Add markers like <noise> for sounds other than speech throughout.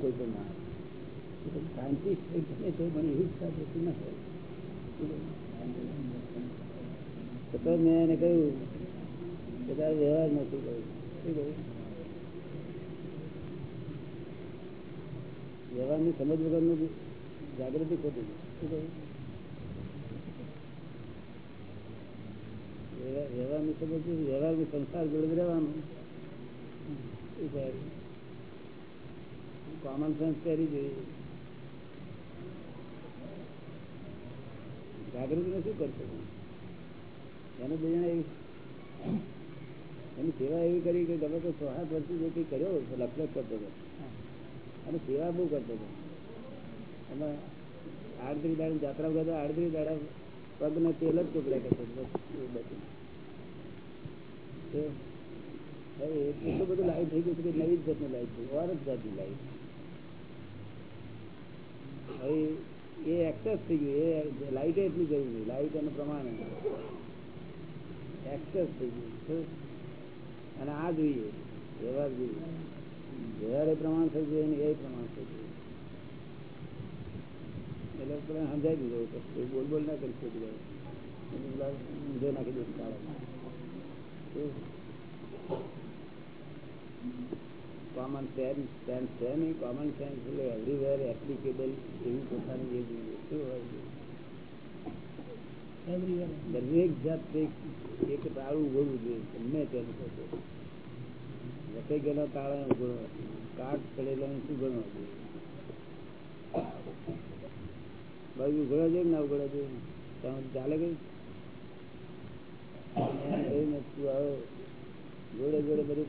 કોઈ પણ માણસ શાંતિ ગમે તે પણ એવી વ્યવહાર નથી વ્યવહારની સમજ વગરનું જાગૃતિ ખોટી શું કહ્યું? વ્યવહાર- વ્યવહારની સમજ વ્યવહાર સંસાર જોડે રહેવાનું. કોમન સેન્સ કરી જોઈએ. જાગૃતિ શું કરશો? એને બે એની સેવા એવી કરી કે ગમે તો સો વર્ષથી જે કંઈ કર્યો લપલપ કરતો હતો. અને સેવા બહુ કરતો હતો. એમાં આડત્રીસ દાડા જાત્રા કરતા આડત્રીસ દાડા પગના તેલ જ ચોપડા કરતો. બધું. એટલું બધું લાઈટ થઈ ગયું કે નવી જ જાતની લાઈટ થઈ ઓર જ જાતની લાઈટ હવે એ એક્સેસ થઈ ગયું. એ લાઈટ એટલી જરૂરી લાઈટ એનું પ્રમાણે. એક્સેસ થઈ ગયું. અને આ જોઈએ. વ્યવહાર જોઈએ. વ્યવહાર એ પ્રમાણ થઈ ગયું એ પ્રમાણ થઈ ગયું એટલે પેલા સમજાવી દીધો કોઈ બોલ બોલ ના કરી શકી ઊંધો નાખી દે કોમન સેન્સ સેન્સ છે નહીં? કોમન સેન્સ એટલે એવરીવેર એપ્લિકેબલ એવી પોતાની જોઈએ શું હોય છે. દરેક જાત એક તાળું ઉગડવું જોઈએ ગમે તેનું થશે. વસાઈ ગયેલો તાળા ઉગડો કાટ પડેલો શું ગણવો જોઈએ? બાજુ ઉઘડવા જોઈએ ના ઉઘડવા જોઈએ? તમે ચાલે ગઈ નથી આવે. જોડે જોડે બધું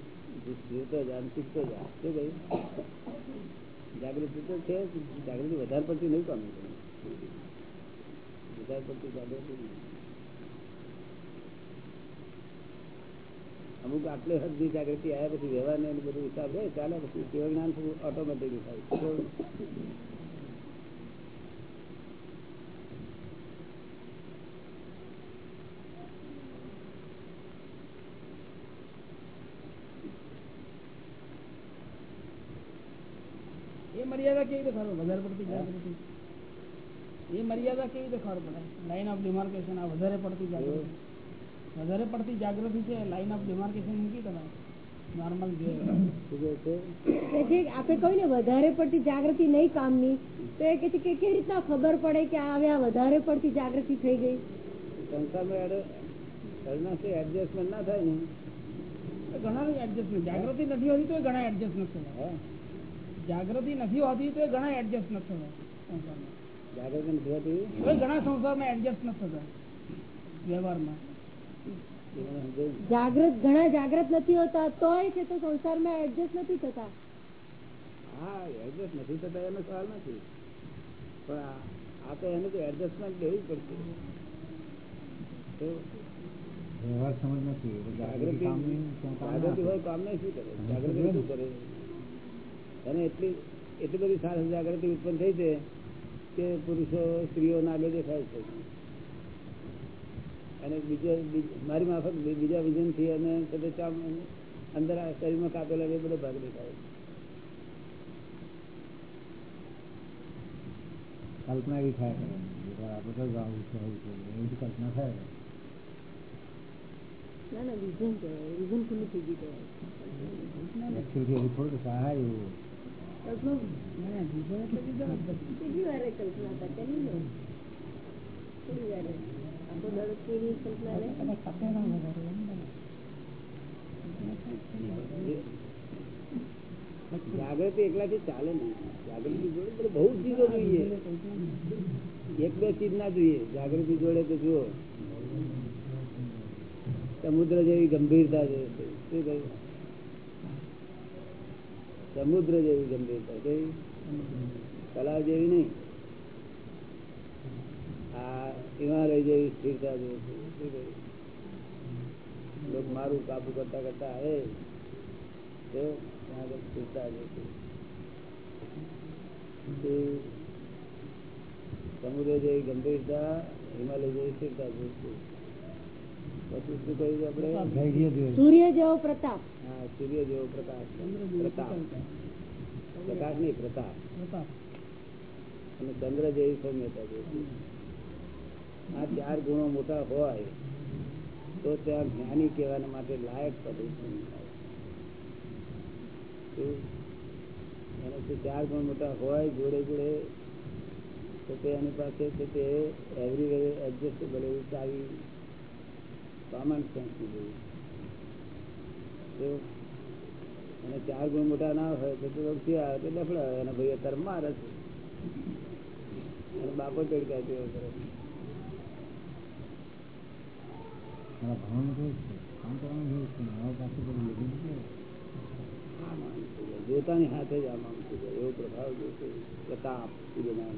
જાગૃતિ તો છે જાગૃતિ વધારે પડતી નહીં પામી વધારે પડતી જાગૃતિ. અમુક આટલે હદની જાગૃતિ આવ્યા પછી વ્યવહાર ને એનું બધું હિસાબ હોય ચાલે પછી કેવળ જ્ઞાન ઓટોમેટિક થાય શું? એ મર્યાદા કેવી રીતે ખબર વધારે પડતી જાગૃતિ એ મર્યાદા કેવી રીતે ખબર પડે? લાઈન ઓફ ડિમાર્કેશન આ વધારે પડતી જાગૃતિ. વધારે પડતી જાગૃતિ છે લાઈન ઓફ ડિમાર્કેશન મૂકી તમે નોર્મલ જે શું કહે છે? કે જે આપણે કહ્યું ને વધારે પડતી જાગૃતિ નહીં કામની. તો એ કે છે કે કેવી રીતના ખબર પડે કે આ હવે આ વધારે પડતી જાગૃતિ થઈ ગઈ? સંસારમાં એડો એડજસ્ટમેન્ટ ના થાય ને. ઘણા એડજસ્ટમેન્ટ જાગૃતિ નથી હોતી તો ઘણા એડજસ્ટમેન્ટ હે. જાગૃતિ નથી હોતી તો ઘણા એડજસ્ટમેન્ટ થતા સંસારમાં. જાગૃતિ નથી હોતી? ઘણા સંસારમાં એડજસ્ટ નથી થતા વ્યવહારમાં? જાગૃત ઘણા જાગૃત નથી હોતા તોય છે તો સંસારમાં એડજસ્ટ નથી થતા. હા એડજસ્ટ નથી થતા એનો સવાલ નથી. પણ આ- તો એને તો એડજસ્ટમેન્ટ લેવું પડશે. તો વ્યવહાર સમજ નથી જાગૃતિ. હોય કામ નહીં શું કરે? જાગૃતિ શું કરે? અને એટલી એટલી બધી સાર જાગૃતિ ઉત્પન્ન થઈ છે કે પુરુષો સ્ત્રીઓ નાગે દેખાય છે. અને બીજો મારી માફક બી- બીજા વિઝનથી અને અંદર આ શરીરમાં કાપેલા એ બધો ભાગ દેખાય છે. કલ્પના એવી થાય કરે આપણે કયું આવું છે આવું છે એવી કલ્પના થાય ના ના વિઝન કહેવાય. વિઝન ખુલ્લું થઈ ગયું કહેવાય. થોડું સહાય એવું જાગૃતિ એકલાથી ચાલે નહીં. જાગૃતિ જોડે બહુ ચીજો જોઈએ. એક બે ચીજ ના જોઈએ. જાગૃતિ જોડે તો જુઓ. સમુદ્ર જેવી ગંભીરતા જોઈએ. શું કહ્યું? સમુદ્ર જેવી ગંભીરતા કેવી તલાવ જેવી નહીં. આ હિમાલય જેવી સ્થિરતા જેવી. લોકો મારું કાબુ કરતા કરતા આવે સમુદ્ર જેવી ગંભીરતા, હિમાલય જેવી સ્થિરતા જોઈશું પછી શું કહ્યું આપણે? સૂર્ય જેવો પ્રતાપ. હા સૂર્ય જેવો પ્રકાશ. પ્રકાશ નહીં, પ્રતાપ. અને ચંદ્ર જેવી સૌમ્યતા આ ચાર ગુણો મોટા હોય તો ત્યાં જ્ઞાની કહેવાના માટે લાયક પ્રદર્શન ચાર ગુણ મોટા હોય, જોડે જોડે, તો તે એની પાસે છે તે એવરી એડજસ્ટેબલ એવું ચાવી કોમન સેન્સ કેવું? અને ચાર ગુણ મોટા ના હોય તો વખતે આવે તો ડફડા હોય અને ભાઈ અત્યારે મારે છે અને બાપો ચડકાય તેવો કરે. જોતાની હાથે જ આ માણસ થઈ જાય. એવો પ્રભાવ જોશે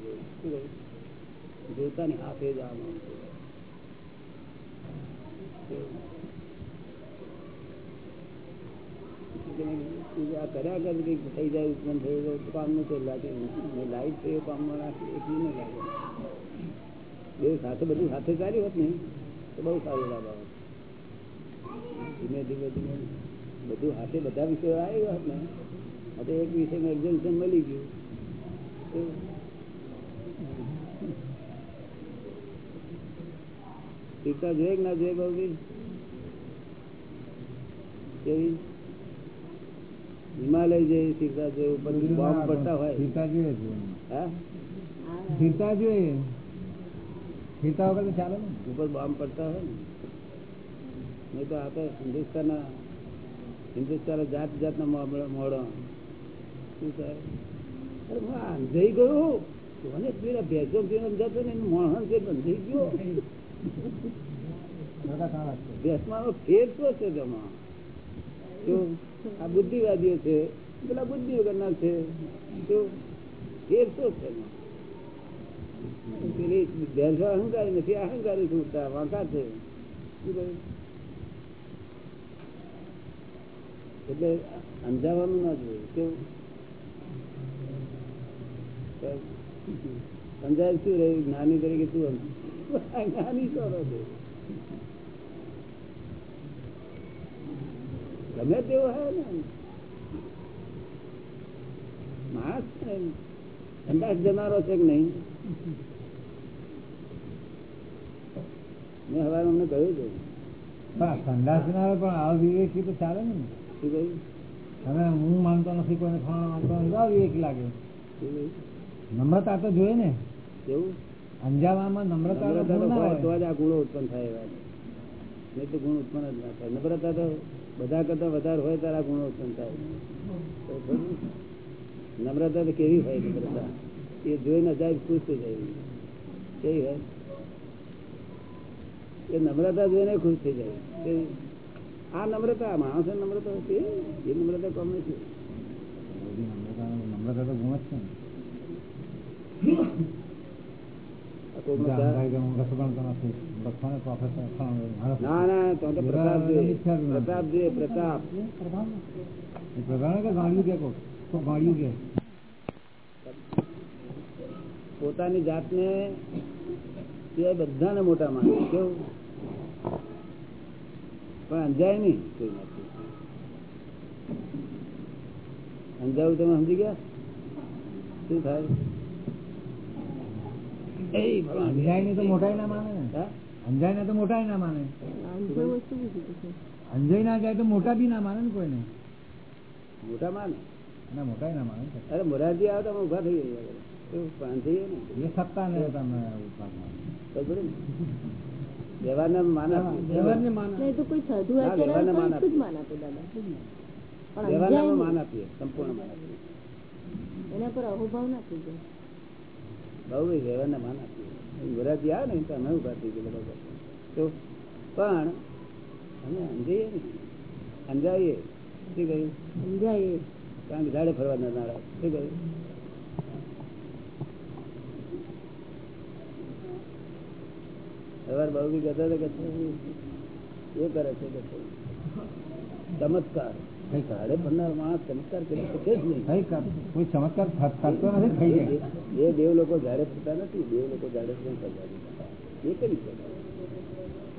જેવો. શું કહ્યું? જોતાની હાથે જ આ થઈ જાય. આ કર્યા કર કંઈક થઈ જાય, ઉત્પન્ન થઈ જાય કામનું લાગે લાઈટ છે કામમાં રાખી સાથે બધું સાથે ચાલ્યું હોત ને, તો બહુ સારું લાગે ધીમે ધીમે ધીમે બધું હાથે બધા વિષયો આવી હોત ને આ તો એક વિષયમાં એક્ઝામ્શન મળી ગયું. શીખતા જોઈએ ના જોઈએ બહુ કેવી? હિમાલય જે સીતા જે ઉપર બોમ્બ પડતા હોય. સીતા જોઈએ સ્થિરતા જોઈએ. સીતા વગર ચાલે ને ઉપર બોમ્બ પડતા હોય ને. નહીં તો આ તો હિન્દુસ્તાનના હિન્દુસ્તાન જાત જાતના મોડો શું થાય? અરે હું આ અંજાઈ ગયું મને પેલા ભેજો જતો ને મોહન છે બંધાઈ ગયો. ભેસમાં ફેર શું છે તેમાં? જો આ બુદ્ધિવાદીઓ છે પેલા બુદ્ધિ વગરના છે. જો છે? પેલી ભેંસો અહંકારી નથી, અહંકારી છૂટતા વાંકા છે. એટલે અંજાવાનું ના જોઈએ. કેવું સમજાય શું રહ્યું? જ્ઞાની તરીકે શું જ્ઞાની કરો છો ગમે તેવો હોય ને. માણસ સંદાસ જનારો છે કે નહીં? મેં હવે અમને કહ્યું હતું પણ આ પણ આ વિવેકી તો ચાલે ને. શું કહ્યું? હવે હું માનતો નથી કોઈને ફલાણો માનતો નથી આ વિવેક લાગે. શું નમ્રતા તો જોઈએ ને. એવું અંજાવામાં નમ્રતા તો. જ આ ગુણો ઉત્પન્ન થાય એવા. નહીં તો ગુણ ઉત્પન્ન જ ના થાય. નમ્રતા તો બધા કરતા વધારે હોય તારા ગુણો ઉત્પન્ન થાય. નમ્રતા તો કેવી હોય નમ્રતા? એ જોઈને જાય ખુશ થઈ જાય. કેવી હોય? એ નમ્રતા જોઈને ખુશ થઈ જાય. આ નમ્રતા માણસ નમ્રતા છે એ નમ્રતા કોમ નથી. નમ્રતા તો ગુણ જ છે ને આ કોકનો બીજા ચા- અંધારી તો હું કશું ગણતો નથી બધાને પ્રોફેસર ફલાણો મારો ના ના તો તો પ્રતાપ જોઈએ મિથ્યા જ્ઞાન. પ્રતાપ જોઈએ પ્રતાપ એ પ્રધાને કે ગાળ્યું કે કોક કોક ગાળ્યું કે પોતાની જાતને સિવાય બધાને મોટા માને કેવું પણ અંજાય નહીં કોઈ નથી અંજાવું તમે સમજી ગયા શું થાય એ ને તો મોટાઈ ના માને. ને તો મોટાઈ ના માને. અંજાઈ ના જાય તો મોટા બી ના માને ને કોઈને. મોટા માને. અને મોટાઈ ના માને. અરે મોરારજી આવે તો ઊભા થઈ જઈએ. કેવું? પણ થઈ જાય ને. એ સત્તા ને તમે ઉપાડમાં. વ્યવહારને માન વ્યવહારને માન તો કોઈ સાધુ વ્યવહારને માન હોય માન આપે દાદા. વ્યવહારને અંજાય અમે નહીં. માન આપીએ. સંપૂર્ણ માન આપીએ. એના પર અહોભાવ ના થઈ જાય. બહુ વ્યવહારને માન આપ્યું મોરારજી આવે ને તો અમે ઊભા થઈ ગયા બધા તો પણ અમે સમજાઈએ ને સમજાવીએ શું કહ્યું? સમજાય કારણ કે ઝાડે ફરવા ના નારા શું કહ્યું? સવાર બહુ બી કહેતા હતા કે એ કરે છે કે. ચમત્કાર. કઈ કરે? ઝાડે ફરનાર માણસ ચમત્કાર કરી શકે જ નહીં કઈ કર- કોઈ ચમત્કાર થ- કરતો નથી થઈ જાય એ દેવ લોકો ઝાડે ફરતા નથી દેવ લોકો ઝાડે ફરીને ફરતા નથી. એ કરી શકે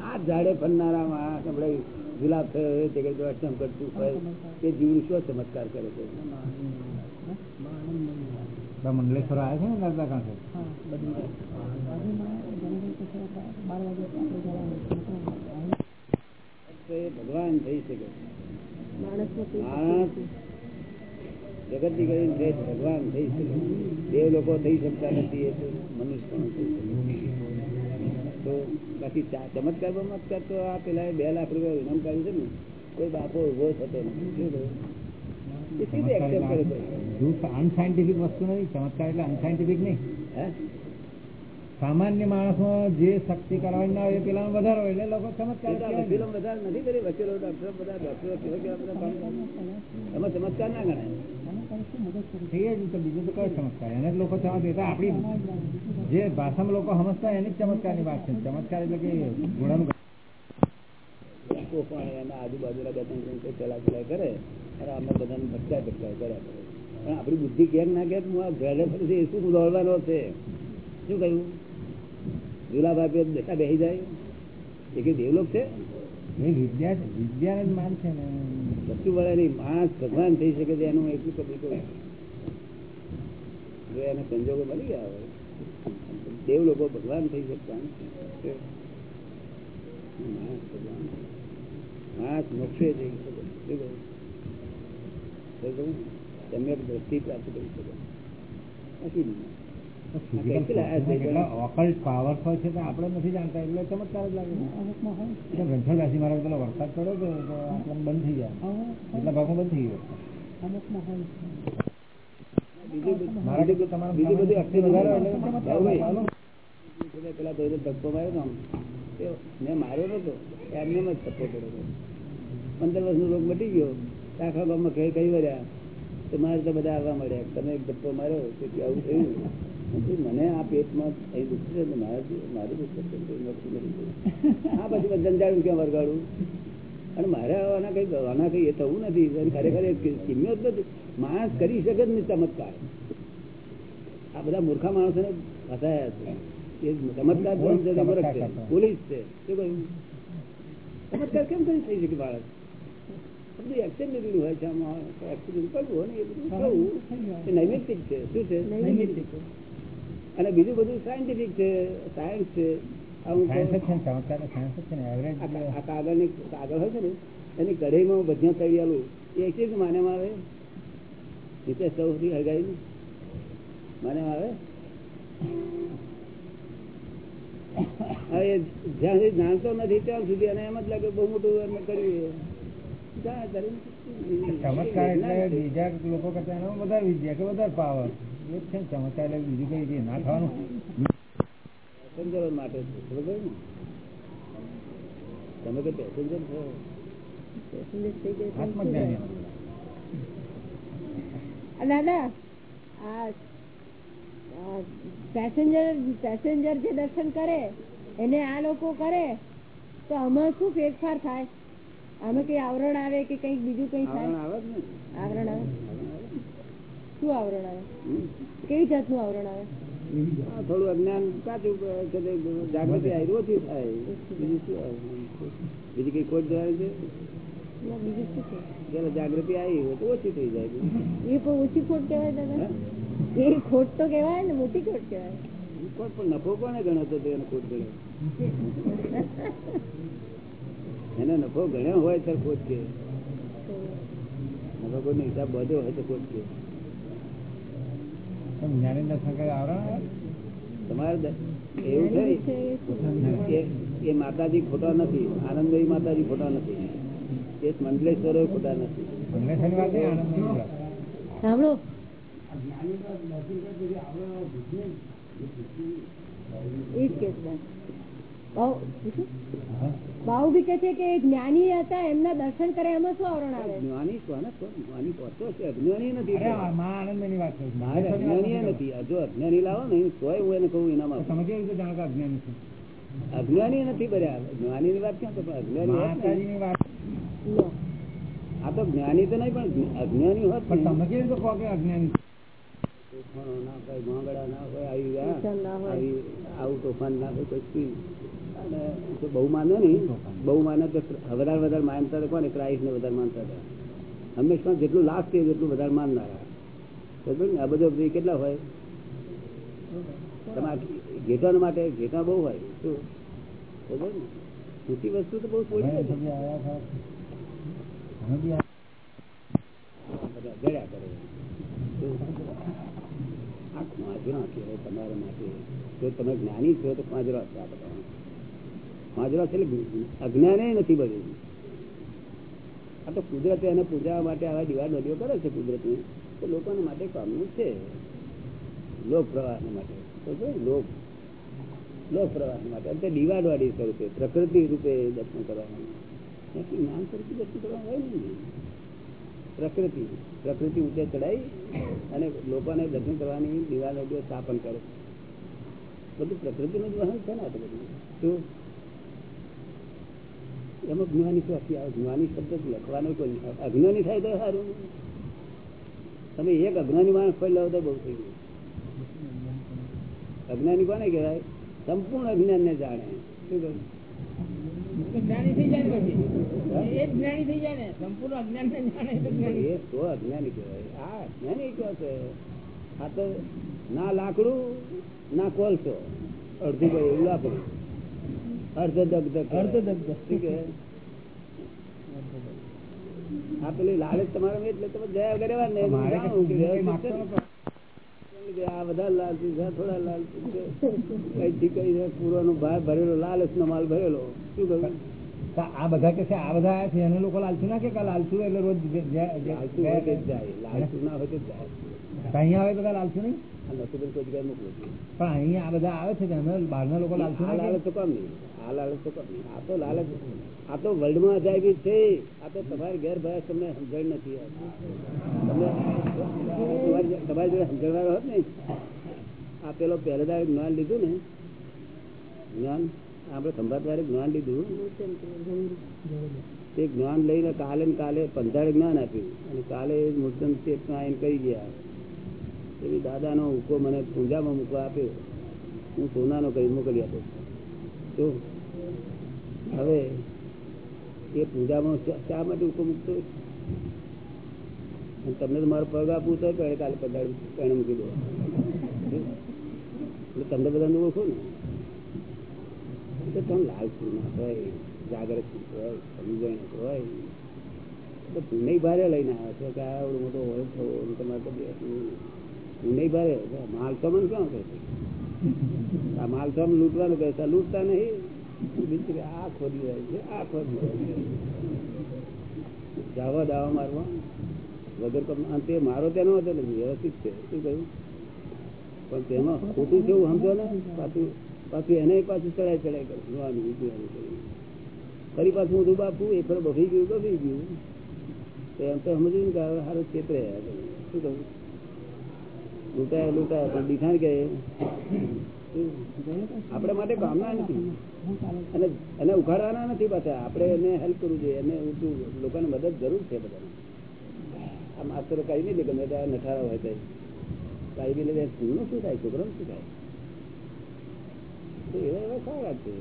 આ ઝાડે ફરનારા માણસ આપણે ગુલાબ થયો હોય તે કઈ દર્શન કરતું હોય તે જીવ શું ચમત્કાર કરે છે તો મંડલેશ્વર આવ્યા છે ને દાદા કાંસે હા બધું આજે મારે જનરલ પછી આપણે બાર વાગે આપણે જવાનું તો એ ભગવાન થઈ શકે માણસ માણસ જગતની કરીને શ્રેષ્ઠ ભગવાન થઈ શકે? દેવ લોકો થઈ શકતા નથી એ તો મનુષ્ય પણ થઈ શકે. તો બાકી ચમત્કાર બમત્કાર તો આ પેલા બે લાખ રૂપિયા કાઢ્યું છે ને કોઈ બાપો ઊભો થતો નથી. અનસાયન્ટિફિક વસ્તુ નથી ચમત્કાર એટલે અનસાયન્ટિફિક નહીં. હે? સામાન્ય માણસમાં જે શક્તિ કરવાની ના હોય પેલા વધારે હોય એટલે લોકો ચમત્કાર. વકીલો બધા નથી કરી વકીલો ડોક્ટરો બધા ડોક્ટરો એમાં ચમત્કાર ના ગણાય. બીજું તો કયો ચમત્કાર? એને જ લોકો ચમત્કાર આપણી જે ભાષામાં લોકો સમજતા એની ચમત્કારની વાત છે. ચમત્કાર એટલે કે ગુણાનું પણ એના આજુબાજુના બે ત્રણ કોઈ ચલા ચલા કરે અને અમે બધાને ભટકા ભટકા કર્યા કરે. પણ આપણી બુદ્ધિ કેમ ના કે હું આ ઘરે ફરીથી શું દોડવાનો છે? શું કહ્યું? ઝુલાભાઈ બેઠા બેસી જાય. એ કે દેવલોક છે? વિદ્યા છે માન છે ને. વસ્તુ વળે માણસ ભગવાન થઈ શકે છે એનું એટલું કબૂલ જો એને સંજોગો મળી ગયા હોય. દેવ લોકો ભગવાન થઈ શકતા માણસ ભગવાન. માણસ મોક્ષે જઈ શકે? સમ્યક દ્રષ્ટિ પ્રાપ્ત કરી શકો. બાકી નહીં. ઓકલ્ટ પાવર હોય છે આપણે નથી જાણતા એટલે ચમત્કાર જ લાગે છે. રાશિ મારા પેલો વરસાદ પડ્યો તો તો આપણને બંધ થઈ ગયા એટલા ભાગમાં બંધ થઈ ગયો. મારા તમારું બીજું બધું વધારે પેલા ધક્કો માર્યો ને મેં માર્યો નતો. એમને જ ધક્કો પડ્યો. પંદર વર્ષનો રોગ મટી ગયો. તો આખા ગામમાં કઈ કઈ વર્યા. તો મારે તો બધા આવવા મળ્યા. તમે એક ધક્કો માર્યો કે આવું થયું. મને આ પેટમાં અહીં દુઃખ છે ને મારું દુઃખ છે નથી. <laughs> આ પછી મેં જંજાળું ક્યાં વરગાડું. અને મારે આના કઈ આના કઈ એ થવું નથી. ખરેખર કિંમત નથી. માણસ કરી શકે જ નહીં ચમત્કાર. આ બધા મૂર્ખા માણસોને ફસાયા છે. એ ચમત્કાર છે. પોલીસ છે. શું કહ્યું ચમત્કાર કેમ કરી થઈ શકે બાળક? બધું એક્સિડન્ટ હોય છે આમાં એક્સિડન્ટ કરવું હોય ને એ બધું થવું. એ નૈમિત્તિક છે. શું છે? અને બીજું બધું સાયન્ટિફિક છે સાયન્સ છે કાગળની કાગળ હોય છે ને એની કઢાઈમાં ભજીયા તળિયાલું એ એક જ આવે? નીચે સૌથી હગાઈ માનેમાં આવે? હવે જ્યાં સુધી જાણતો નથી ત્યાં સુધી અને એમ જ લાગે બહુ મોટું એમને કર્યું ચમત્કાર એટલે બીજા લોકો કરતા વધારે વિદ્યા કે વધારે પાવર એ છે ને ચમત્કાર બીજું કઈ છે ના થવાનું? પેસેન્જરો માટે છે ને? તમે કઈ પેસેન્જર છો? દાદા પેસેન્જર પેસેન્જર જે દર્શન કરે એને આ લોકો કરે તો આમાં શું ફેરફાર થાય? આમાં કઈ આવરણ આવે કે કંઈક બીજું કઈ આવરણ થાય આવે આવરણ આવે. શું આવરણ આવે. કેવી જાતનું આવરણ આવે? થોડું અજ્ઞાન કાચું જાગૃતિ આવી ઓછી થાય. બીજું શું આવે? બીજી કઈ ખોટ જવાની છે? બીજું શું છે? જયારે જાગૃતિ આવી તો ઓછી થઈ જાય. એ પણ ઓછી ખોટ કહેવાય દાદા? એ ખોટ તો કહેવાય ને મોટી ખોટ કહેવાય. ખોટ પણ નફો કોને ગણ્યો તો એને ખોટ ગણ્યો? એને નફો ગણ્યો હોય તો ખોટ કે નફો કોઈ હિસાબ બધો હોય તો ખોટ કે જ્ઞાની દર્શન કરે આવરણ આવે? તમારે એવું છે? એ- માતાજી ખોટા નથી. આનંદભાઈ માતાજી ખોટા નથી. એ મંડલેશ્વરો ખોટા નથી. સાંભળો. એ જ કે છે બાઉ પૂછું? હા. બાઉ બી કે છે કે જ્ઞાની હતા એમના દર્શન કરે એમાં શું આવરણ આવે જ્ઞાની કોને જ્ઞાની પહોંચો છે અજ્ઞાની નથી અજ્ઞાની નથી નથી જો અજ્ઞાની લાવો ને તોય હું એને કહું એનામાં કેવી રીતે જાણો કે અજ્ઞાની છે અજ્ઞાની નથી બર્યા જ્ઞાની ની વાત ક્યાં તો અજ્ઞાની વાત આ તો જ્ઞાની તો નહીં પણ અજ્ઞાની હોત પણ. તમે રીતે કહો કે અજ્ઞાની? તોફાનો ના હોય મોંગળા ના હોય આવી હોય. આવી આવું તોફાન ના હોય જો બહુ માને નહીં, બહુ માને તો વધારે વધારે માનતા હતા કોને? ક્રાઇસ્ટ ને વધારે માનતા હતા. હંમેશા જેટલું લાસ્ટ છે એટલું વધારે માનનારા? આ બધો કેટલા હોય? તમારે ઘેટાના માટે ઘેટા બહુ હોય. શું? ઊંચી વસ્તુ તો બહુ ગળ્યા કરે? આ ખોંજરો કહેવાય તમારા માટે. જો તમે જ્ઞાની છો તો ખોંજરો છે બધા. ખોંજરો છે એટલે અજ્ઞાને નથી બધું. આ તો કુદરતે એને પૂજા માટે આવા દિવાળ નદીઓ કરે છે કુદરતની તો લોકોને માટે કામનું છે. લોક પ્રવાહ માટે. લોક લોક પ્રવાહ માટે. અને તે દિવાડવાળી સ્વરૂપે પ્રકૃતિ રૂપે દર્શન કરવાનું. જ્ઞાન સ્વરૂપે દર્શન કરવાનું હોય ને. પ્રકૃતિ પ્રકૃતિ ઊંચે ચડાવી અને લોકોને દર્શન કરવાની દિવાલ જે સ્થાપન કરે. બધું પ્રકૃતિનું જ વહન છે ને આ બધું. શું? એમાં જ્ઞાની શું આવે જ્ઞાની શબ્દ લખવાનો કોઈ અજ્ઞાની થાય તો સારું. તમે એક અજ્ઞાની માણસ કોઈ લાવો તો બહુ થઈ ગયું. અજ્ઞાની કોને કહેવાય? સંપૂર્ણ અજ્ઞાન ને જાણે. શું કહ્યું? ના લાકડું ના કોલસો. અડધું ભાઈ એવું લાકડું અર્ધ દગ્ધ અર્ધદગ્ધ. શું કહે આ પેલી લાલચ તમારા એટલે તમે જયા વગર ને. આ બધા લાલચી છે થોડા લાલચી છે. કઈ કઈ છે? પૂરોનો ભાર ભરેલો લાલચ નો માલ ભરેલો. શું કહ્યું? આ બધા કે છે આ બધા છે એને લોકો લાલચુ ના કે કે એટલે રોજ લાલચું હોય જાય. લાલચું ના હોય તો જાય. અહીંયા આવે બધા લાલચુ નહીં? નસીબન કોઈ જગ્યાએ મૂકવું જોઈએ. પણ અહીંયા આ બધા આવે છે કે અમે બહારના લોકો લાલચ આ લાલચ તો કોમ નહીં. આ લાલચ તો કોમ નહીં. આ તો લાલચ આ તો વર્લ્ડમાં અજાયબી છે. આ તો તમારી ઘેર ભાઈ તમને સમજણ નથી તમને તમારી જોડે સમજણવાળો હોત ને. આ પેલો પહેલેદાર જ્ઞાન લીધું ને. જ્ઞાન? આપણે સંભાતવારે જ્ઞાન લીધું. તે જ્ઞાન લઈને કાલે ને કાલે પંદર જ્ઞાન આપ્યું. અને કાલે મૂર્તન ચેતના એમ કહી ગયા. એવી દાદાનો હુકો મને પૂજામાં મૂકવા આપ્યો. હું સોનાનો કરી મોકલી આપું. તો હવે એ પૂજામાં શા- માટે હુકો મૂકતો તમને તો મારો પગ આપવું તો પણ કાલે પંદર પેણે મૂકી દો. એટલે તમને બધાને ઓળખો ને? એટલે તમે લાલચુ ના હોય, જાગૃત હોય સમજણ હોય. તો પુણ્ય ભારે લઈને આવે છે કે આ મોટો હોય તમારે તો પુણ્ય ભારે. માલસામાન ક્યાં કરે છે આ તો લૂંટવાનું કહે લૂંટતા નહીં. આ ખોદી જાવા દાવા મારવા. વગર અંતે મારો તેનો હતો નથી વ્યવસ્થિત શું કહ્યું? પણ તેમાં ખોટું છે સમજો ને. પાછું એને પાછું ચડાઈ ચડાઈ કરે. ફરી પાછું હું બાપુ, એ ફરે બફી ગયું બફી ગયું. એમ તો સમજ્યું ને કે હવે સારું ક્ષેત્રે શું કહ્યું? લૂંટાય લૂંટાય, પણ દીઠાણ કે આપણે માટે ભાવના નથી. અને એને ઉઘાડવાના નથી પાછા. આપણે એને હેલ્પ કરવું જોઈએ. એને લોકોને મદદ જરૂર છે બધાને. આ માસ્તરો કઈ નહીં લે ગમે ત્યાં નઠારા હોય તો કઈ બી લે સ્કૂલનું શું થાય? છોકરાનું શું થાય? એવા એવા સારા છે.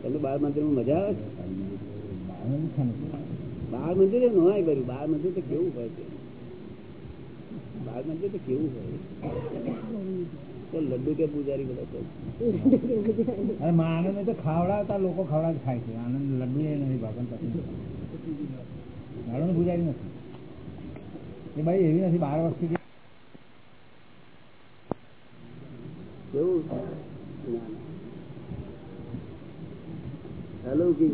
તમને બાળ મંદિરમાં મજા આવે છે? બાળ મંદિર એ નવાય કર્યું. બાળ મંદિર તો કેવું હોય છે? બાળ મંદિર તો કેવું હોય? તો લડ્ડુ કે પૂજારી બધા તો? અરે માં આનંદ તો ખાવડાવતા લોકો ખવડાવ ખાય છે. આનંદ લડ્ડુ એ નથી ભાગન પછી પૂજારી નથી. એ ભાઈ એવી નથી બાર વર્ષથી કેવું? હેલો અલૌકિક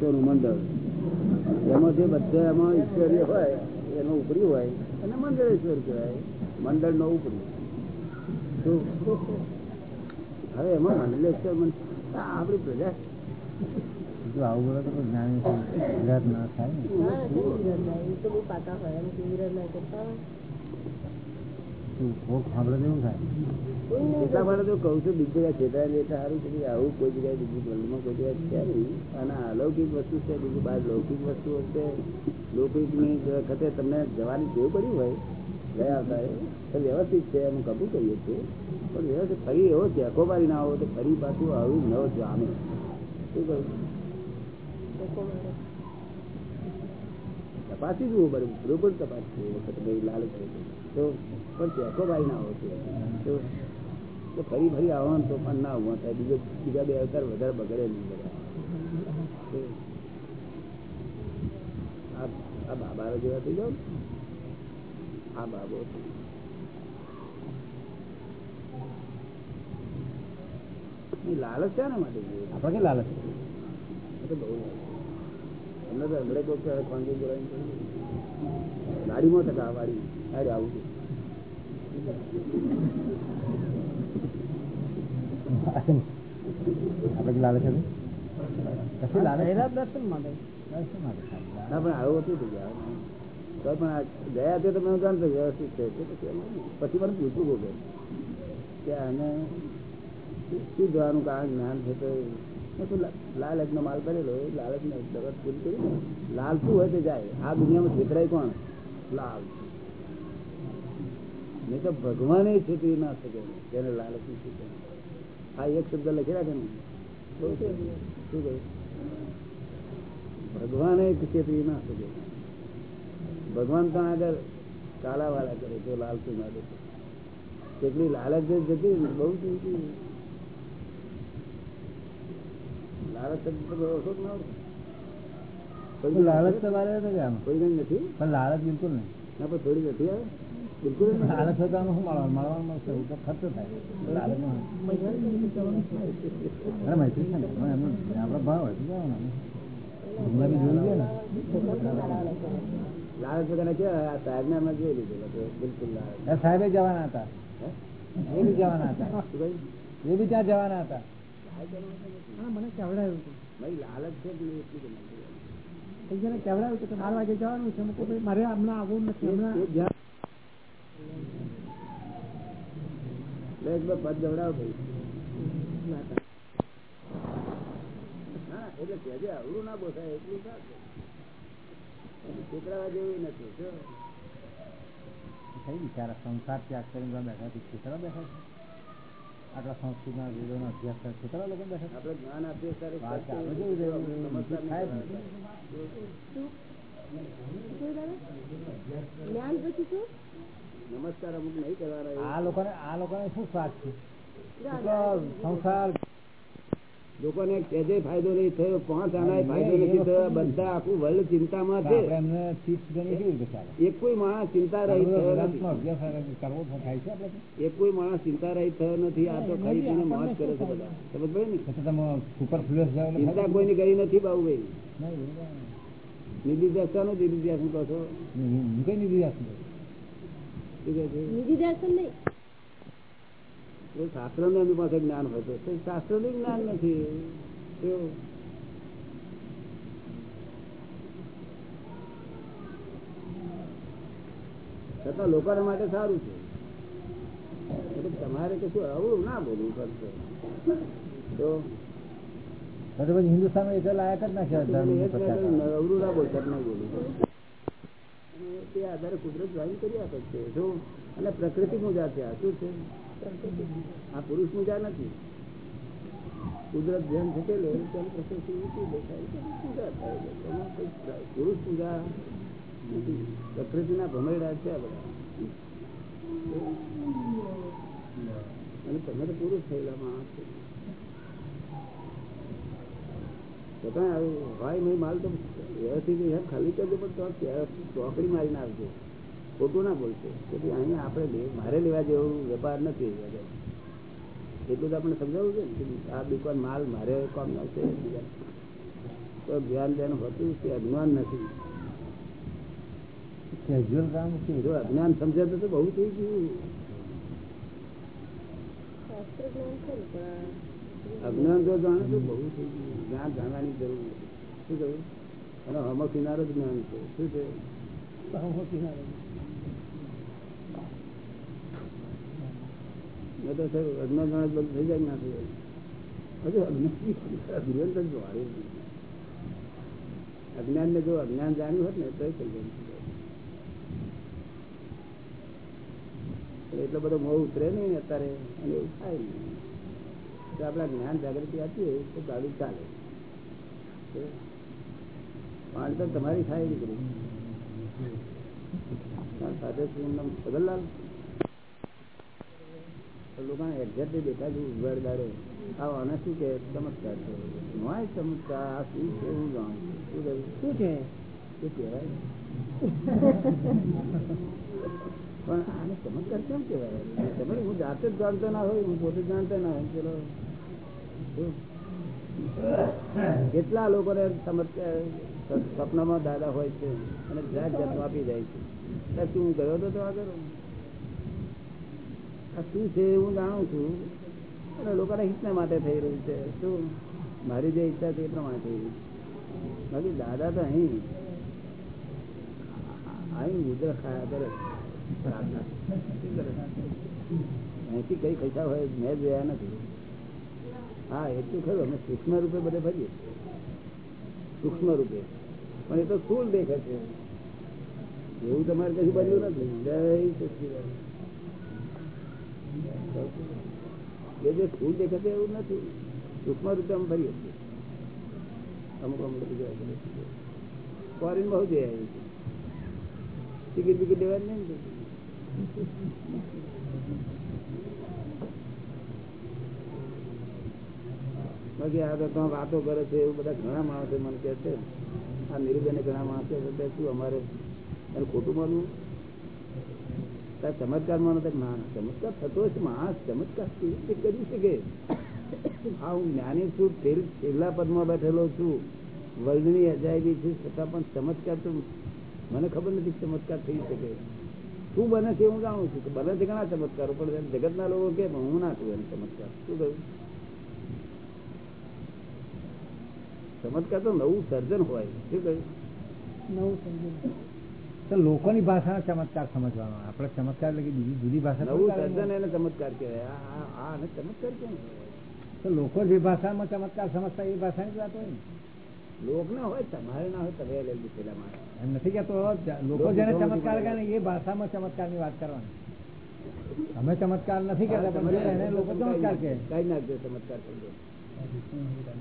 ભેંસોનું મંડળ. એમાં જે બધા એમાં ઈશ્વરીય હોય એનો ઉપરી હોય એને મંડળેશ્વર કહેવાય. મંડળ નો ઉપરી હવે એમાં મંડલેશ્વર આપણી પ્રજા. જો આવું બધા તો જ્ઞાની ના થાય વખતે તમને જવાની ટેવ પડી હોય, ગયા આવતા વ્યવસ્થિત છે એમ કબૂલ કરીએ છીએ. પણ વ્યવસ્થિત ફરી એવો ચેકો મારી ના આવો તો ફરી પાછું આવું ન જામે શું કહ્યું તપાસી જુઓ, બરોબર. તપાસ છે ભાઈ લાલચ તો પણ ચેકો ભાઈ ના આવો તો ફરી ફરી આવવાનું તો પણ ના આવવા થાય. બીજો બીજા બે અવતાર વધારે બગડે નહીં બધા. આ બાબા જેવા થઈ જાઓ આ બાબો લાલચ છે ને માટે આપણે કે લાલચ? બહુ લાલચ છે. અમને તો હમણાં કોઈક ખોંડી બોલાવીને કહ્યું, ગાડીમાં ટકા વાડી. અરે આવું છે. આપણે કે લાલચ હતી કશું લાલચ દર્શન માટે. શું માટે ના પણ આવું હતું ગયા તો પણ ગયા તે તમે જાણતો વ્યવસ્થિત છે. પછી એમ નહીં. પછી મને પૂછવું ગયું કે આને શું- શું કારણ જ્ઞાન છે તો મેં લાલચ નો માલ કરેલો એ લાલચ ને દરદ પૂરી કરી ને. લાલ શું હોય તે જાય. આ દુનિયામાં છેતરાય કોણ? લાલ. નહીં તો ભગવાને છેતરી ના શકે. જેને લાલચની આ એક શબ્દ લખી રાખે ને. શું કહ્યું? ભગવાને છેતરી ના શકે. ભગવાન પણ આગળ કાલા વાળા કરે તો લાલતું ના દે કેટલી લાલચ જે જતી ને બહુ જતી લાલચ શબ્દ તો ઓળખો ના તો લાલચ તો વારે આમ. કોઈ કઈ નથી? પણ લાલચ બિલકુલ નહીં. ના પણ થોડી નથી આવે. બિલકુલ. જ નથી. લાલચ હોય તો આમાં શું મળવાનું મળવાનું મળશે તો ખર્ચો થાય અરે મૈત્રી છે ને આપડે ભાવ હોય જવાનું. જોઈ ગયા ને. લાલચ વગર કેવા? સાહેબ ને અમે જોઈ લીધેલો બિલકુલ લાલચ સાહેબે જવાના હતા. એ બી જવાના હતા? એ બી ત્યાં જવાના હતા. હા મને કેવડાયું હતું ભાઈ લાલચ છે એટલી કેવડાયું હતું કે બાર વાગે જવાનું છે. મારે હમણાં આવવું નથી હમણાં પદ જવડાવો હા એટલે કહેજે અવળું ના બોસાય એટલું છોકરા જેવું નથી જો. કઈ બિચારા સંસાર ત્યાગ કરીને બેઠા છે ખેતરો બેઠા છે? આટલા સંસ્કૃતના વેદોનો અભ્યાસ કરે છોકરા લોકો બેઠા આપણે જ્ઞાન આપીએ ત્યારે. જ્ઞાન પછી શું? નમસ્કાર અમુક નહીં કરવાના આ લોકોને આ લોકોને શું સ્વાદ છે? સંસાર લોકોને કેજે ફાયદો નહીં થયો પાંચ આના ફાયદો નથી થયો બધા આખું વર્લ્ડ ચિંતામાં છે. એક કોઈ માણસ ચિંતા રહી થયો નથી. એક કોઈ માણસ ચિંતા રહી થયો નથી આ તો ખાઈ પીને મોજ કરે છે બધા. સમજ ભાઈ ને સુપર ફ્લુઅસ ચિંતા કોઈની કરી નથી બાબુ ભાઈ. નિધિ કાંઈ નું નિધિ દસ્તા કહો છો. નહીં. હું કઈ નહીં દીધા છું. શું કહે છે નિધિ દર્શન નહીં. શાસ્ત્ર ને એની પાસે જ્ઞાન હોય તો. શાસ્ત્રનું જ્ઞાન નથી. છતાં લોકોના માટે સારું છે. એટલે તમારે કશું આવું ના બોલવું પડશે. તો? તો એટલે લાયક જ પ્રચાર કરવા. અવરું ના બોલતા ના બોલવું આધારે કુદરત ડ્રોઈંગ કરી આપે છે. શું અને પ્રકૃતિ મુજા છે. આ શું છે? આ પુરુષ મુજા નથી. કુદરત જેમ છે તેમ પ્રકૃતિ ઊંચી દેખાય. પૂજા. પુરુષ પૂજા નથી. પ્રકૃતિના ભમેડા છે બધા. અને તમે તો પુરુષ થયેલા માણસ છતાં આવું હોય નહીં માલ તો વ્યવસ્થિત ખાલી કરજો પણ તો ચોકડી મારીને આવજો. ખોટું ના બોલશે. કે અહીંયા આપણે મારે લેવા જેવો વેપાર નથી. એટલું તો આપણે સમજાવવું છે ને? કે આ દુકાન માલ મારે કામ ના છે. તો ધ્યાન ધ્યાન હોતું તે અજ્ઞાન નથી. જો? અજ્ઞાન સમજાતું તો બહુ થઈ ગયું. અજ્ઞાન જો જાણે તો બહુ થઈ ગયું જ્ઞાન જાણવાની જરૂર નથી. શું કહ્યું? અને હમો કિનારો જ્ઞાન છે. શું છે? મેં તો સર અજ્ઞાન જાણે બધું થઈ જાય ના થઈ જાય. અજ્ઞાન <laughs> તો જોવાનું અજ્ઞાન ને જો અજ્ઞાન જાણ્યું હોત ને તો એ કલ્યાણ. એટલો બધો મોહ ઉતરે નહીં અત્યારે અને એવું થાય નહીં. તો આપણા જ્ઞાન જાગૃતિ આપીએ તો ગાડી ચાલે. પાણી તો તમારી થાય દીકરી સાથે સગનલાલ લોકોને એક્ઝેક્ટલી દેખાતું ઉઘાડ દાડે. આ આને શું કે? ચમત્કાર છે. નોય ચમત્કાર આ શું છે હું જાણું શું કહ્યું શું છે એ કહેવાય. પણ આને ચમત્કાર કેમ કહેવાય? તમે હું જાતે જ જાણતો ના હોય હું પોતે જાણતો ના હોય. ચલો? કેટલા લોકોને સપનામાં દાદા હોય છે અને જાત જાતનું આપી જાય છે. શું ગયો હતો તો આગળ? શું છે હું જાણું છું. અને લોકોના હિતના માટે થઈ રહ્યું છે. શું? મારી જે ઈચ્છા છે એ પ્રમાણે થઈ રહી બાકી દાદા તો અહીં. અહીં મુદ્રા ખાયા. કરે? અહીંથી કઈ પૈસા હોય, મેં જોયા નથી. હા એટલું ખરું, અમે સૂક્ષ્મ રૂપે બધે ભરીએ સૂક્ષ્મ રૂપે પણ એ તો સ્થુલ દેખે છે. એવું તમારે કશું બન્યું નથી. જય સચિદાન એ જે સ્થુલ દેખે છે એવું નથી. સૂક્ષ્મ રૂપે અમે ભરીએ છીએ. અમુક અમુક જગ્યાએ ફોરેન બહુ જઈ આવી છે. ટિકિટ બિકિટ લેવાની નહીં ને. બાકી આ તો વાતો કરે છે, એવું બધા ઘણા માણસો મને કહે છે. આ નિરુબેને ઘણા માણસો કહે શું અમારે એને ખોટું માનવું? તાર ચમત્કાર માનો તો ના ચમત્કાર થતો છે, માણસ ચમત્કાર કેવી રીતે કરી શકે? હા હું જ્ઞાની છું છેલ- છેલ્લા પદમાં બેઠેલો છું. વર્લ્ડની અજાયબી છે, છતાં પણ ચમત્કાર તો મને ખબર નથી ચમત્કાર થઈ શકે. શું બને છે હું જાણું છું કે બને છે ઘણા ચમત્કારો, પણ જગતના લોકો કે, હું ના છું એને ચમત્કાર. શું કહ્યું? ચમત્કાર તો નવું સર્જન હોય શું કહ્યું? નવું લોકોની ભાષાનો ચમત્કાર સમજવાનો આપણે ચમત્કાર એટલે બીજી જુદી ભાષા નવું સર્જન એને ચમત્કાર કહેવાય. આ આને ચમત્કાર કેમ તો લોકો જે ભાષામાં ચમત્કાર સમજતા એ ભાષાની વાત હોય ને. લોક ના હોય તમારે ના હોય તમે લઈ લીધેલા મારે એમ નથી કેતો લોકો જેને ચમત્કાર કહે ને એ ભાષામાં ચમત્કારની વાત કરવાની. અમે ચમત્કાર નથી કહેતા પણ એને લોકો ચમત્કાર કહે. કઈ નાખજો ચમત્કાર શબ્દો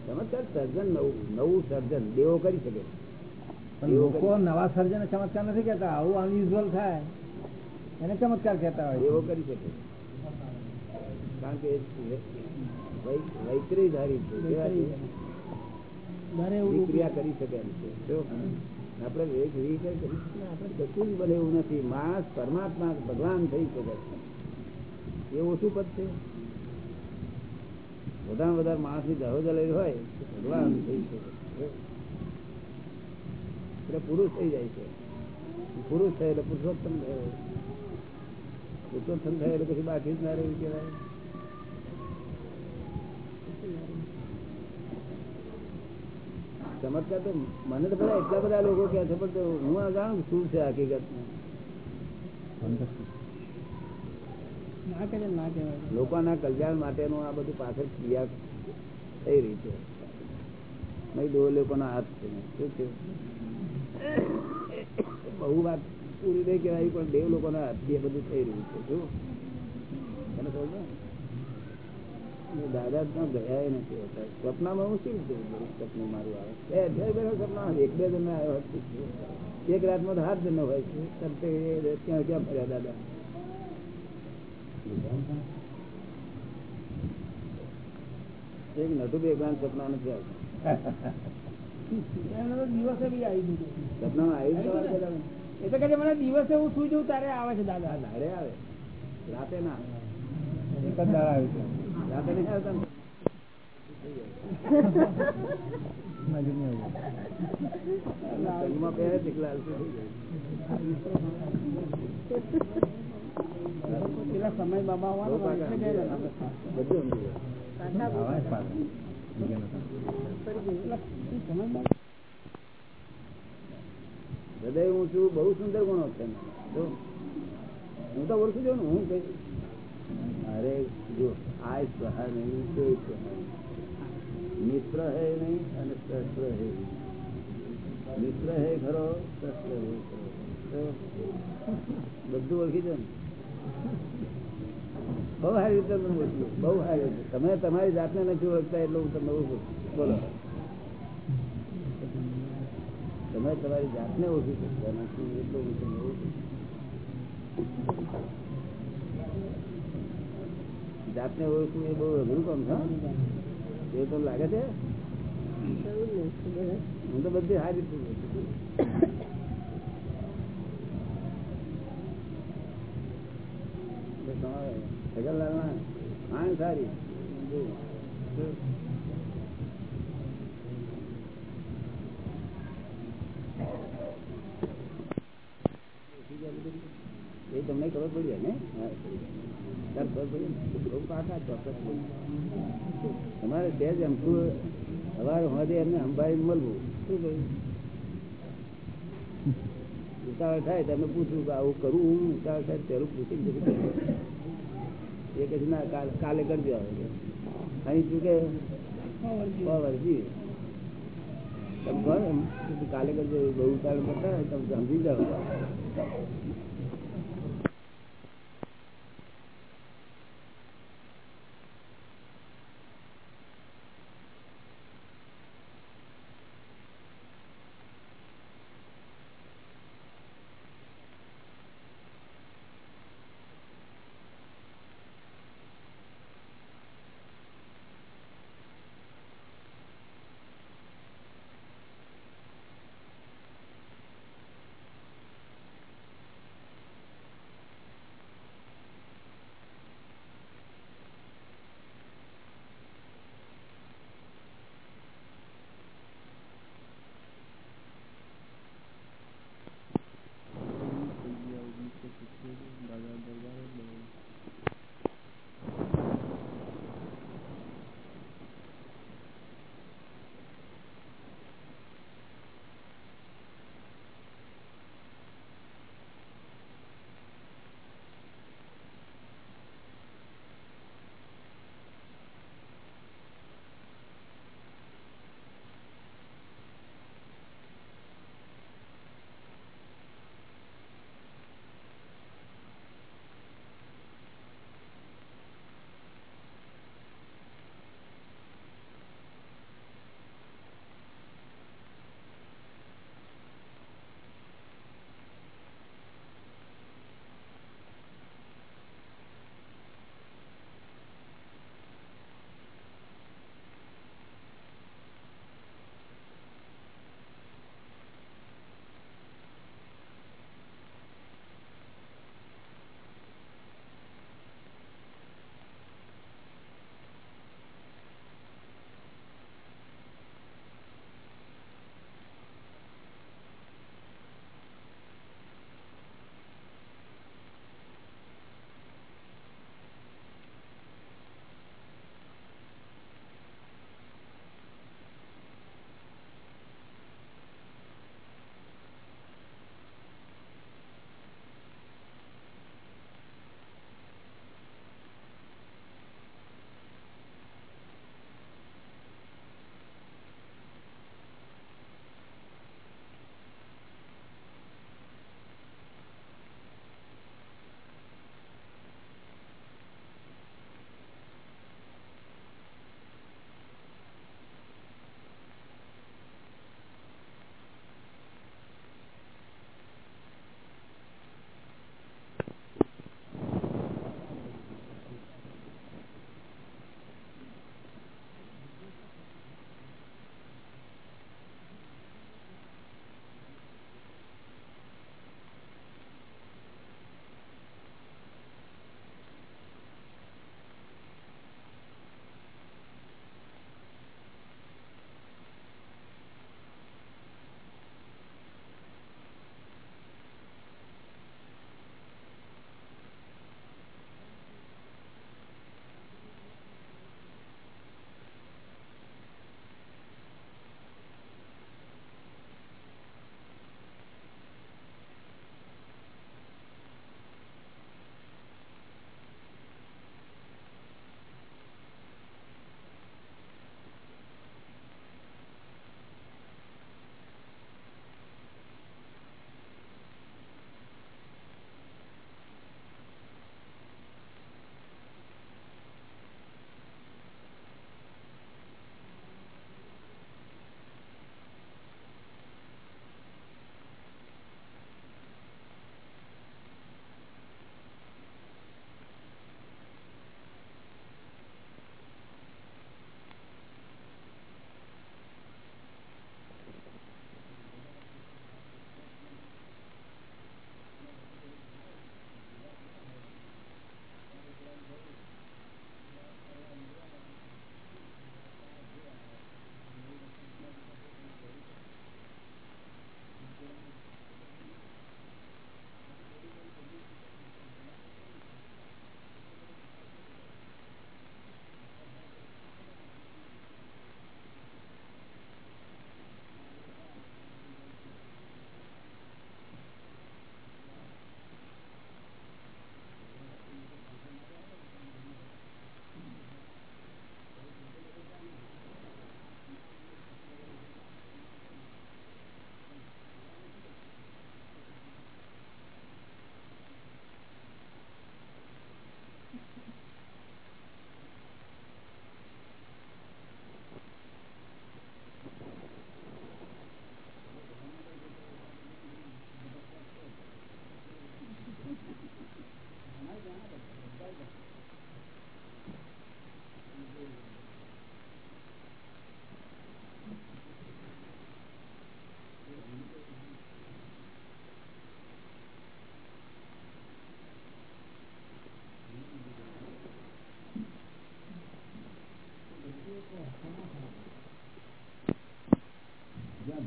ચમત્કાર સર્જન નવું નવું સર્જન દેવો કરી શકે. લોકો નવા સર્જન ચમત્કાર નથી કેતા આવું અનયુઝ્યુઅલ થાય. એને ચમત્કાર કહેતા હોય દેવો કરી શકે. કારણ કે છે ક્રિયા કરી શકે એમ છે. આપણે વેગ રીતે કરી. આપણે કશું જ બને એવું નથી. માણસ પરમાત્મા ભગવાન થઈ શકે છે. એ ઓછું પદ છે. વધારે વધારે માણસની દહો દલેલી હોય ભગવાન થઈ એટલે પુરુષ થઈ જાય છે. પુરુષ થાય એટલે પુરુષોત્તમ થયો. પુરુષોત્તમ થાય એટલે પછી બાકી જ ના રહ્યું કહેવાય. ચમત્કાર તો મને તો બધા એટલા બધા લોકો કે છે, પણ હું આ જાણું છું શું છે હકીકત ના ના લોકોના કલ્યાણ માટેનું આ બધું પાછળ ક્રિયા થઈ રહી છે. નહીં દો લોકોનો હાથ છે. શું છે બહુ વાત પૂરી નહીં કહેવાય, પણ દેવ લોકોના હાથથી એ બધું થઈ રહ્યું છે. શું? તને કહું? દાદા ત્યાં ગયા નથી હોતા. સપનામાં હું શું? સપનું મારું આવે. બે બે સપના એક બે જણ આવ્યો એક રાતમાં તો હાથ જણનો હોય. છે ત્યાં ક્યાં ફર્યા દાદા? એક નટુ બે જ્ઞાન સપના નથી આવતું દિવસે બી આવી ગયું સપનામાં આવી મને દિવસે હું સુઈ જઉં આવે છે દાદા. આવે. રાતે ના એક જ દાડા આવ્યું છે. રાતે નહીં આવતા પહેરે પેલા સમય બાબા બહુ સુંદર ગુણો છે. હું તો ઓળખું છું ને, હું કઈ અરે જો આ નહીં મિત્ર હે નહીં અને શસ્ત્ર હે મિત્ર હે ખરો, શસ્ત્ર હે ખરો. બધું ઓળખી જાય ને. બહુ સારી રીતે તમે બહુ સારી રીતે. તમે તમારી જાતને નથી ઓળખતા એટલે હું તમને ઓળખું બોલો. તમે તમારી જાતને ઓળખી શકતા નથી એટલું હું તમને ઓળખું જાતને ઓળખવું એ બહુ અઘરું કામ છે એ તો તમને લાગે છે. હું તો બધી સારી રીતે ઓળખું છું. તમારે જગનલાલના આણ સારી એ તમને ખબર પડી ને તમારે તે ને? સહેજ અમથું સવારે હોદે એમને અંબાઈ મળવું શું કહ્યું ઉતાવળ થાય તમે પૂછવું કે આવું કરવું ઉતાવળ થાય પેલું પૂછી. એ કહે ના, કાલ- કાલે કરજો અહીં શું કે? વર્ષી તમે કહો કાલે કરજો બહુ ઉતાવળ કરતા તમે સમજી જાઓ.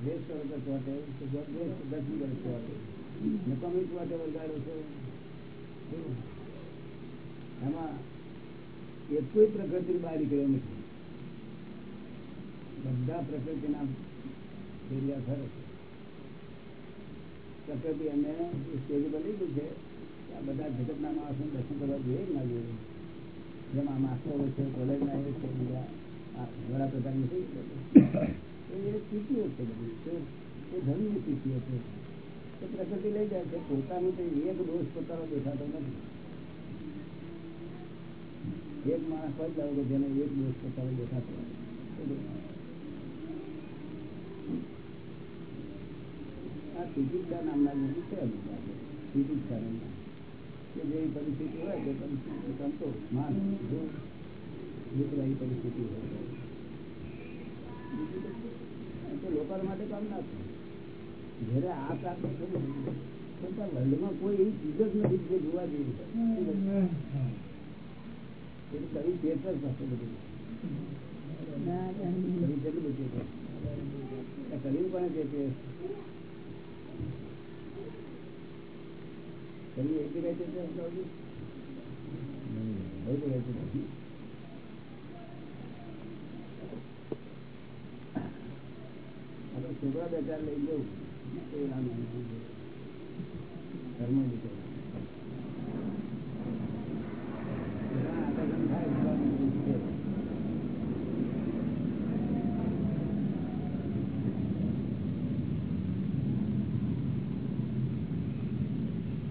કરો તો ચોટે બે દર્શન કરે ચોટે નકામી ચોટે વગાડો છો એમાં એક કોઈ પ્રકૃતિ બહાર નીકળ્યો નથી બધા પ્રકૃતિના ફેરિયા ફરે છે પ્રકૃતિ અમે સ્ટેજ બની છે આ બધા જગતના માણસો દર્શન કરવા જોઈએ ના જોઈએ જેમાં માસ્ટરો છે કોલેજના છે આ વડાપ્રધાન છે એ સ્થિતિઓ છે પ્રકૃતિ લઈ જાય છે. પોતાનું એક દોષ પોતાનો દેખાતો નથી. એક માણસ હોય જાવ કે જેને એક દોષ પોતાનો દેખાતો નામના જે છે. તિતિક્ષા. કે જેવી પરિસ્થિતિ હોય તે પરિસ્થિતિ સંતોષ, માન દુઃખદાયી પરિસ્થિતિ હોય. લોકો માટે કામ ના જયારે આ પ્રાપ્ત થયું વર્લ્ડમાં કોઈ એવી ચીજ જ નથી જે જોવા જેવી. એટલે કવિ કવિ કવિ પણ છે કવિ એક રહે છે છોકરા બે ચાર લઈ જવું એ નામ ધર્મ લીધે આકર્ષણ થાય છોકરાનું બધું છે.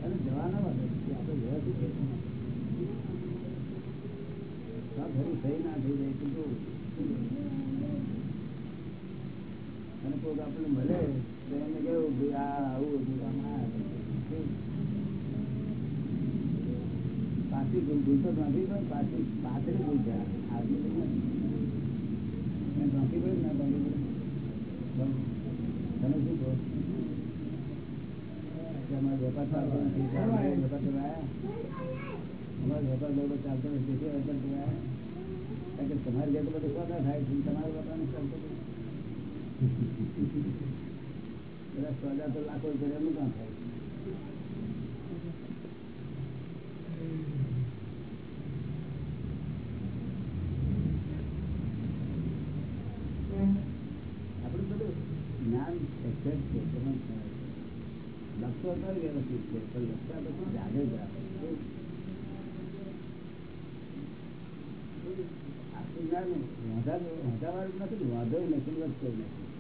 અને જવાના વાળા છે. આપણે વ્યવસ્થિત રહેશું. આ ઘડી થઈ ના થઈ જાય તો જોવું. અને કોઈક આપણને મળે તો એમને કેવું કે આ આવું હતું આમ આ હતું. પાછી ભૂલ ભૂલ તો નથી પણ પાછી પાછળી ભૂલ છે આજની ભૂલ નથી. એને ધોકી પડે ને ધોકી પડે બહુ. તમે શું કહો કે અમારો વેપાર ચાલતો નથી તો અમારે વેપાર કરવા આવ્યા? અમારો વેપાર બરોબર ચાલતો નથી તેથી વેપાર કરવા આવ્યા? કારણ કે તમારી ઘેર તો બધું સોદા થાય છે તમારો વેપાર નથી ચાલતો બધા સોદા તો લાખો રૂપિયા એમનું કામ થાય આપણું બધું જ્ઞાન exact છે સમજ છે. લખતો તો વ્યવસ્થિત છે પણ લખતા પછી જાગે જ આપણું? જ્ઞાન વાંધા વાંધાવાળું નથી, વાંધો નથી વધતો નથી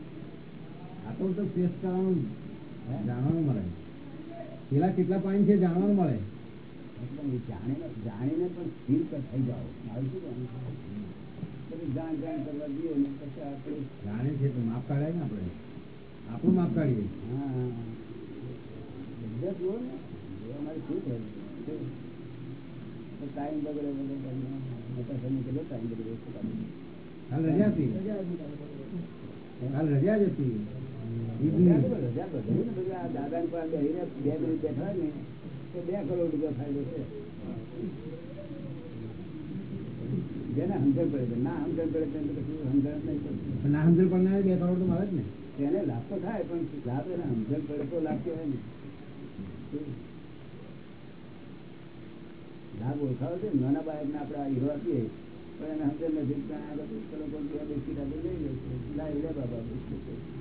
આ તો ટેસ્ટ કરવાનું જાણવાનું મળે. પેલા કેટલા પાણી છે જાણવાનું મળે? એટલે જાણીને જાણીને પણ સ્થિર થઈ જાઓ મારું શું જાણ જાણ કરવા દઈએ પછી આપણે જાણે છે તો માપ કાઢાય ને આપણે. આપણું માપ કાઢીએ. હા બધા જુઓ ને. અમારે શું થયું. ટાઈમ બગડે તમને મોટા સમય કેટલો ટાઈમ બગડે કાલ રજા હતી. કાલ રજા જ હતી. બેસીને બે મિનિટ બેઠા ને તો બે કરોડ રૂપિયા ફાયદો છે સમજણ પડે છે ના સમજણ પડે સમજણ નહીં ના સમજણ બે કરોડ તો મળે જ ને તેને લાભ તો થાય પણ લાભ એને સમજણ પડે તો લાભ કહેવાય ને લાભ ઓળખાવો છે નાના બાળકને આપણે આ હીરો આપીએ પણ એને સમજણ નથી આ બધું આપી લઈ લે છે બાબા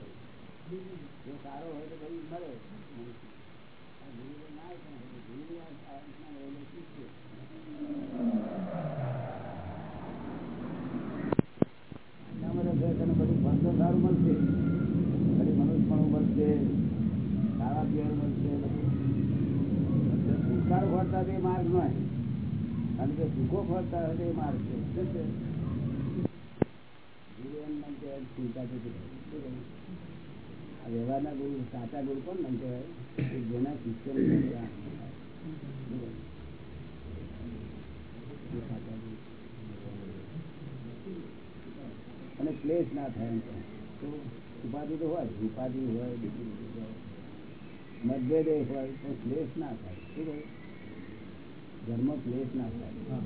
સારા ગુણ કોણ મન કહેવાય. જેના શિષ્ય <coughs> અને પ્લેસ ના થાય તો ઉપાધિ તો હોય ઉપાધિ હોય બીજી મતભેદ હોય પણ પ્લેસ ના થાય. શું કહ્યું? ધર્મ પ્લેસ ના થાય.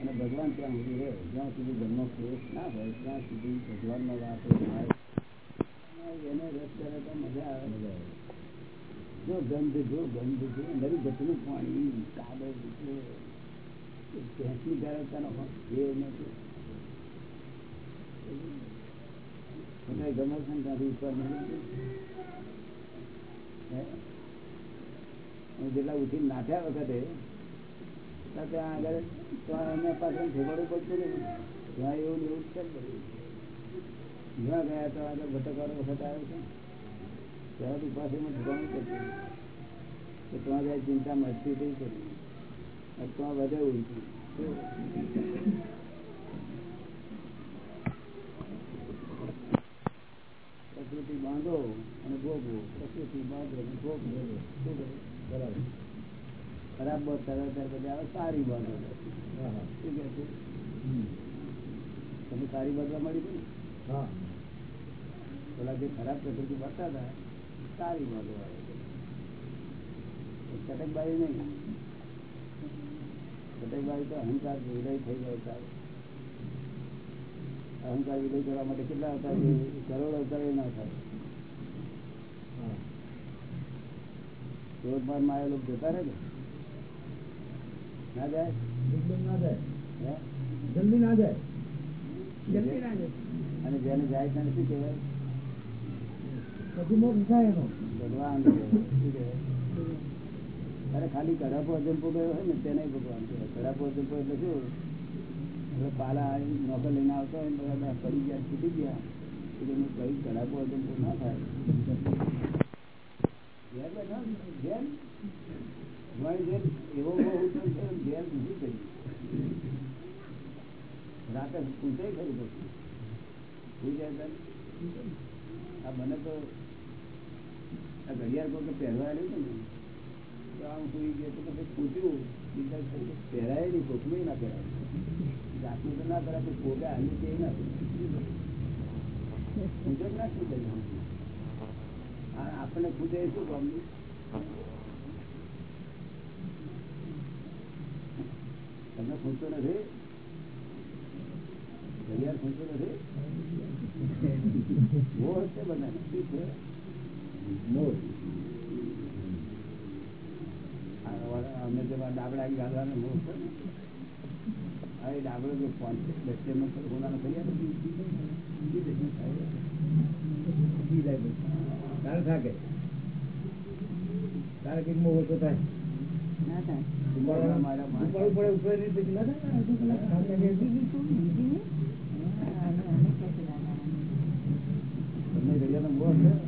અને ભગવાન ત્યાં સુધી રહે. જ્યાં સુધી ધર્મ ક્લેશ ના હોય ત્યાં સુધી ભગવાનનો વાસ થાય. એને રસ કરે તો હું જેટલા ઉઠી નાખ્યા વખતે ત્યાં આગળ ત્યાં એમને પાછળ ઠેકાડું પડતું નહીં ત્યાં એવું એવું જ ચાલ જ્યાં ગયા તો આજે ભટકવાનો વખત આવ્યો છે. ત્યાં ઉપાસમાં ભગવાન કરતું તો ત્યાં જાય ચિંતા મસ્તી થઈ કરી અથવા વધે ઉલટી. પ્રકૃતિ બાંધો અને ભોગવો. પ્રકૃતિ બાંધો અને ભોગવો. શું કરે? બરાબર. ખરાબ બસ તરત ત્યાર આવે સારી બાંધો. શું કે છે? તમે સારી બાંધવા મળી હતી ને? પેલા જે ખરાબ પ્રકૃતિ કરતા હતા સારી બાંધો આવે કટકબારી નહીં. કટકબારી તો અહંકાર વિલય થઈ જાય સારું અહંકાર વિલય કરવા માટે કેટલા અવતાર? કરોડ અવતાર એ ના થાય. ક્રોધમાન એ લોકો જતા રહે ને ના જાય. હે? જલ્દી ના જાય. અને જેને જાય તેને શું કહેવાય? પછી ખાલી કડાપો અજંપો ગયો હોય ને તેને ભગવાન કહેવાય કડાપો અજંપો એટલે શું એટલે પાલા નોકર લઈને આવતો હોય બધા પડી ગયા છૂટી ગયા એટલે એનું કઈ કડાપો અજંપો ના થાય ઘેર બેઠા ઘેર ભગવાન ઘેર એવો રાતે પૂછે ખરું પછી. આ મને તો પહેરવા આવ્યું ને આમ કોઈ ગયો તો પછી પૂછ્યું પહેરાય નહીં કોથમીર ના પહેરાય. જાતનું ના પહેરાય પોતે આવ્યું તે ના પૂછે ના શું કર્યું આ આપણને પૂછે એ શું કામનું તમને પૂછતો નથી? ઘડિયાળ પૂછતો નથી? બધા શું છે? અમે જેમાં ડાબડા ગાળવાનો છે ને ડાબડો જો દસ્તેમાં હોનાનો કરી આપે તારે થાકે તારે કંઈકમાં ઓછો થાય ના થાય છે